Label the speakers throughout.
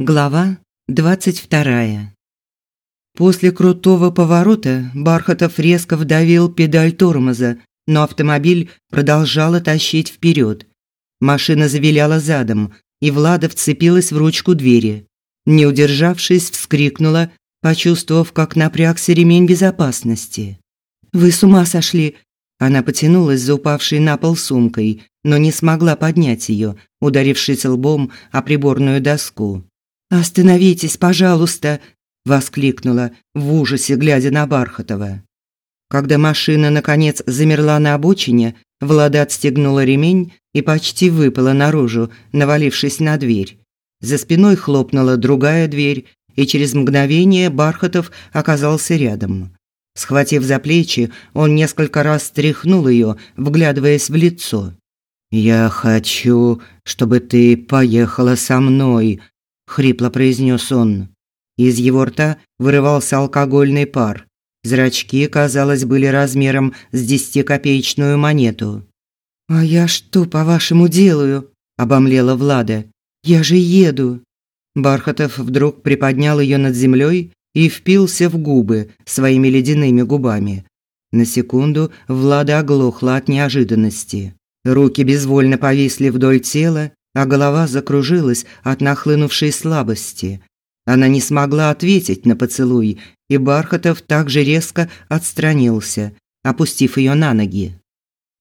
Speaker 1: Глава 22. После крутого поворота Бархатов резко вдавил педаль тормоза, но автомобиль продолжала тащить вперед. Машина завиляла задом, и Влада вцепилась в ручку двери. Не удержавшись, вскрикнула, почувствовав, как напрягся ремень безопасности. «Вы с ума сошли!» Она потянулась за упавшей на пол сумкой, но не смогла поднять ее, ударившись лбом о приборную доску. «Остановитесь, пожалуйста!» – воскликнула в ужасе, глядя на Бархатова. Когда машина, наконец, замерла на обочине, Влада отстегнула ремень и почти выпала наружу, навалившись на дверь. За спиной хлопнула другая дверь, и через мгновение Бархатов оказался рядом. Схватив за плечи, он несколько раз стряхнул ее, вглядываясь в лицо. «Я хочу, чтобы ты поехала со мной», хрипло произнес он. Из его рта вырывался алкогольный пар. Зрачки, казалось, были размером с десятикопеечную монету. «А я что, по-вашему, делаю?» – обомлела Влада. «Я же еду!» Бархатов вдруг приподнял ее над землей и впился в губы своими ледяными губами. На секунду Влада оглохла от неожиданности. Руки безвольно повисли вдоль тела, а голова закружилась от нахлынувшей слабости. Она не смогла ответить на поцелуй, и Бархатов также резко отстранился, опустив ее на ноги.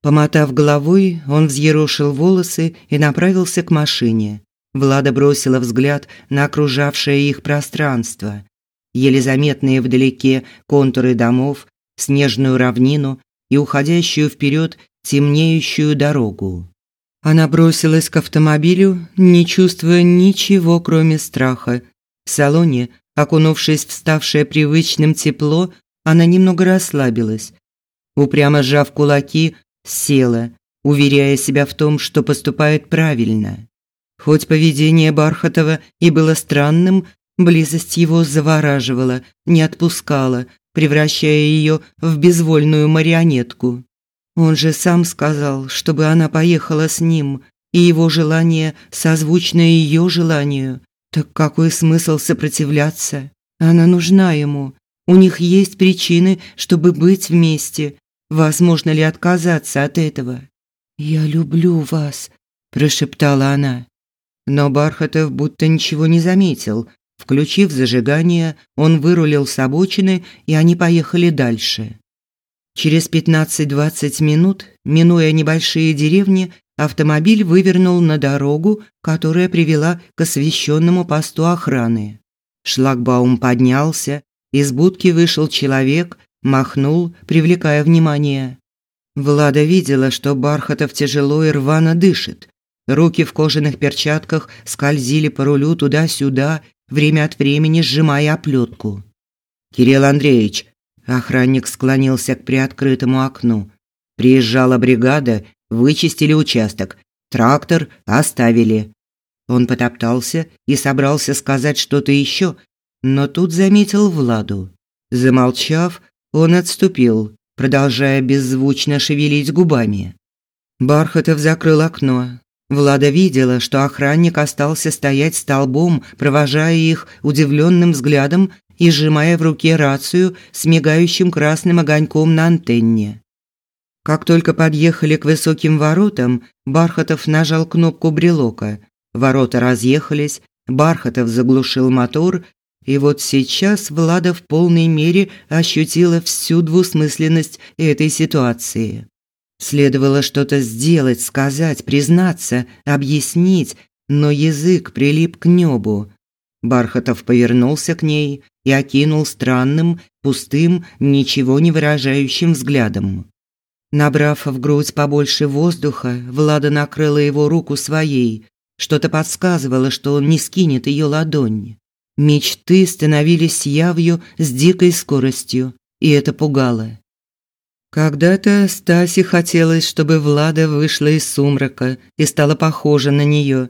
Speaker 1: Помотав головой, он взъерошил волосы и направился к машине. Влада бросила взгляд на окружавшее их пространство. Еле заметные вдалеке контуры домов, снежную равнину и уходящую вперед темнеющую дорогу. Она бросилась к автомобилю, не чувствуя ничего, кроме страха. В салоне, окунувшись в ставшее привычным тепло, она немного расслабилась. Упрямо сжав кулаки, села, уверяя себя в том, что поступает правильно. Хоть поведение Бархатова и было странным, близость его завораживала, не отпускала, превращая ее в безвольную марионетку. Он же сам сказал, чтобы она поехала с ним, и его желание созвучно ее желанию. Так какой смысл сопротивляться? Она нужна ему. У них есть причины, чтобы быть вместе. Возможно ли отказаться от этого? «Я люблю вас», – прошептала она. Но Бархатов будто ничего не заметил. Включив зажигание, он вырулил с обочины, и они поехали дальше. Через 15-20 минут, минуя небольшие деревни, автомобиль вывернул на дорогу, которая привела к освещенному посту охраны. Шлагбаум поднялся, из будки вышел человек, махнул, привлекая внимание. Влада видела, что Бархатов тяжело и рвано дышит. Руки в кожаных перчатках скользили по рулю туда-сюда, время от времени сжимая оплетку. «Кирилл Андреевич, Охранник склонился к приоткрытому окну. Приезжала бригада, вычистили участок. Трактор оставили. Он потоптался и собрался сказать что-то еще, но тут заметил Владу. Замолчав, он отступил, продолжая беззвучно шевелить губами. Бархатов закрыл окно. Влада видела, что охранник остался стоять столбом, провожая их удивленным взглядом и сжимая в руке рацию с мигающим красным огоньком на антенне. Как только подъехали к высоким воротам, Бархатов нажал кнопку брелока. Ворота разъехались, Бархатов заглушил мотор, и вот сейчас Влада в полной мере ощутила всю двусмысленность этой ситуации. Следовало что-то сделать, сказать, признаться, объяснить, но язык прилип к небу. Бархатов повернулся к ней и окинул странным, пустым, ничего не выражающим взглядом. Набрав в грудь побольше воздуха, Влада накрыла его руку своей. Что-то подсказывало, что он не скинет ее ладонь. Мечты становились явью с дикой скоростью, и это пугало. Когда-то Стасе хотелось, чтобы Влада вышла из сумрака и стала похожа на нее,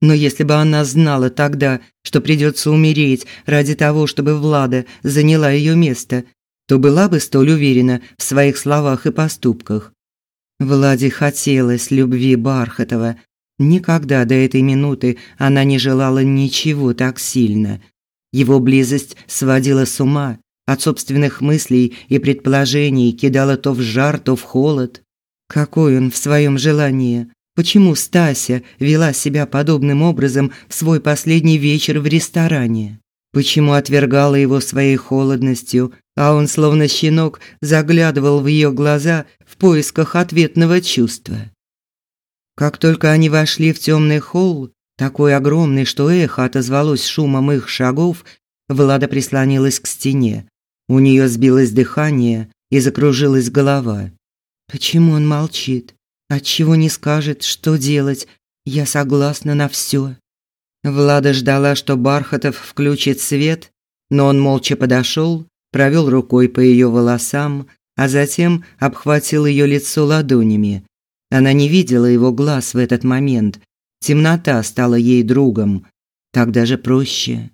Speaker 1: но если бы она знала тогда, что придется умереть ради того, чтобы Влада заняла ее место, то была бы столь уверена в своих словах и поступках. Владе хотелось любви Бархатова, Никогда до этой минуты она не желала ничего так сильно. Его близость сводила с ума, от собственных мыслей и предположений кидала то в жар, то в холод. Какой он в своем желании? Почему Стася вела себя подобным образом в свой последний вечер в ресторане? Почему отвергала его своей холодностью, а он словно щенок заглядывал в ее глаза в поисках ответного чувства? Как только они вошли в темный холл, такой огромный, что эхо отозвалось шумом их шагов, Влада прислонилась к стене. У нее сбилось дыхание и закружилась голова. Почему он молчит? Отчего не скажет, что делать? Я согласна на все. Влада ждала, что Бархатов включит свет, но он молча подошел, провел рукой по ее волосам, а затем обхватил ее лицо ладонями, она не видела его глаз в этот момент. Темнота стала ей другом. Так даже проще.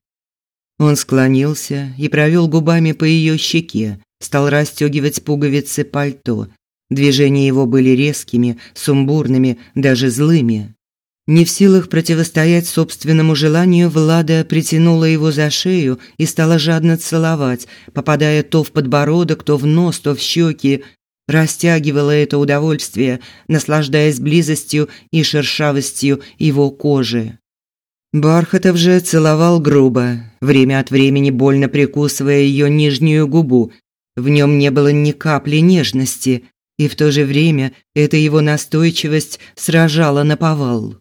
Speaker 1: Он склонился и провел губами по ее щеке, стал расстегивать пуговицы пальто. Движения его были резкими, сумбурными, даже злыми. Не в силах противостоять собственному желанию, Влада притянула его за шею и стала жадно целовать, попадая то в подбородок, то в нос, то в щеки, растягивала это удовольствие, наслаждаясь близостью и шершавостью его кожи. Бархатов же целовал грубо, время от времени больно прикусывая ее нижнюю губу. В нем не было ни капли нежности, и в то же время эта его настойчивость сражала на повал.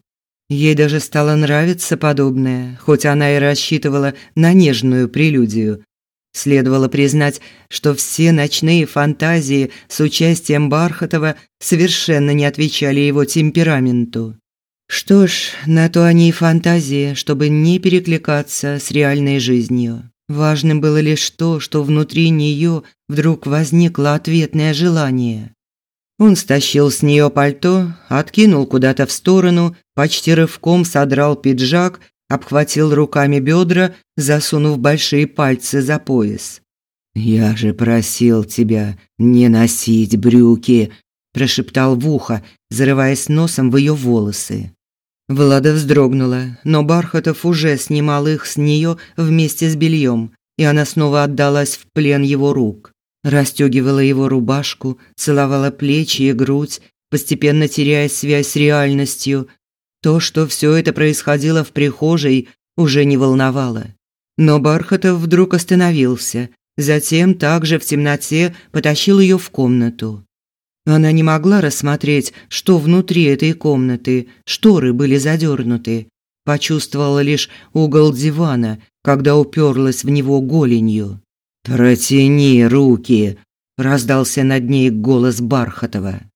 Speaker 1: Ей даже стало нравиться подобное, хоть она и рассчитывала на нежную прелюдию. Следовало признать, что все ночные фантазии с участием Бархатова совершенно не отвечали его темпераменту. Что ж, на то они и фантазии, чтобы не перекликаться с реальной жизнью. Важным было лишь то, что внутри нее вдруг возникло ответное желание. Он стащил с нее пальто, откинул куда-то в сторону, почти рывком содрал пиджак обхватил руками бедра, засунув большие пальцы за пояс. «Я же просил тебя не носить брюки», – прошептал в ухо, зарываясь носом в ее волосы. Влада вздрогнула, но Бархатов уже снимал их с нее вместе с бельем, и она снова отдалась в плен его рук. Расстегивала его рубашку, целовала плечи и грудь, постепенно теряя связь с реальностью, то, что все это происходило в прихожей, уже не волновало. Но Бархатов вдруг остановился, затем также в темноте потащил ее в комнату. Она не могла рассмотреть, что внутри этой комнаты, шторы были задернуты. Почувствовала лишь угол дивана, когда уперлась в него голенью. «Протяни руки!» – раздался над ней голос Бархатова.